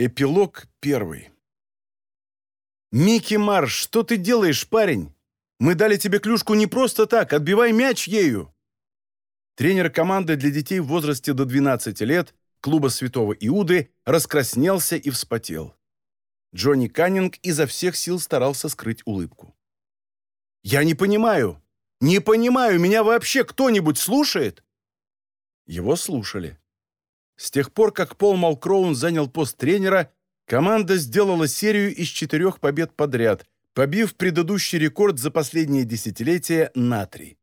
Эпилог первый. «Микки Марш, что ты делаешь, парень? Мы дали тебе клюшку не просто так, отбивай мяч ею!» Тренер команды для детей в возрасте до 12 лет клуба Святого Иуды раскраснелся и вспотел. Джонни Каннинг изо всех сил старался скрыть улыбку. «Я не понимаю! Не понимаю! Меня вообще кто-нибудь слушает?» Его слушали. С тех пор, как Пол Малкроун занял пост тренера, команда сделала серию из четырех побед подряд, побив предыдущий рекорд за последние десятилетия на три.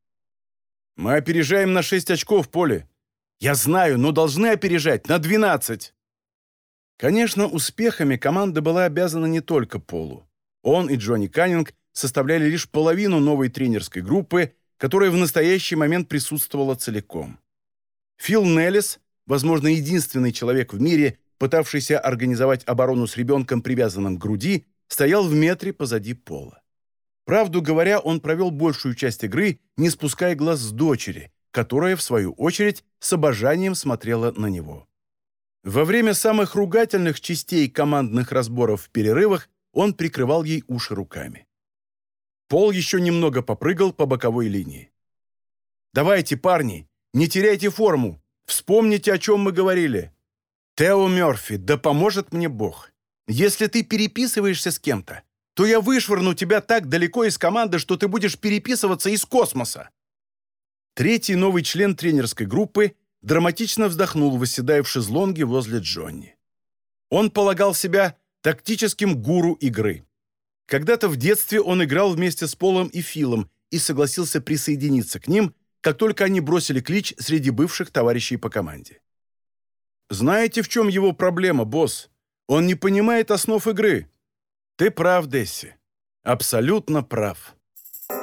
«Мы опережаем на шесть очков, Поле. Я знаю, но должны опережать на двенадцать!» Конечно, успехами команда была обязана не только Полу. Он и Джонни Каннинг составляли лишь половину новой тренерской группы, которая в настоящий момент присутствовала целиком. Фил Неллис – возможно, единственный человек в мире, пытавшийся организовать оборону с ребенком, привязанным к груди, стоял в метре позади пола. Правду говоря, он провел большую часть игры, не спуская глаз с дочери, которая, в свою очередь, с обожанием смотрела на него. Во время самых ругательных частей командных разборов в перерывах он прикрывал ей уши руками. Пол еще немного попрыгал по боковой линии. «Давайте, парни, не теряйте форму, Вспомните, о чем мы говорили. Тео Мерфи, да поможет мне Бог. Если ты переписываешься с кем-то, то я вышвырну тебя так далеко из команды, что ты будешь переписываться из космоса. Третий новый член тренерской группы драматично вздохнул, восседая в шезлонге возле Джонни. Он полагал себя тактическим гуру игры. Когда-то в детстве он играл вместе с Полом и Филом и согласился присоединиться к ним, как только они бросили клич среди бывших товарищей по команде. «Знаете, в чем его проблема, босс? Он не понимает основ игры». «Ты прав, Десси. Абсолютно прав».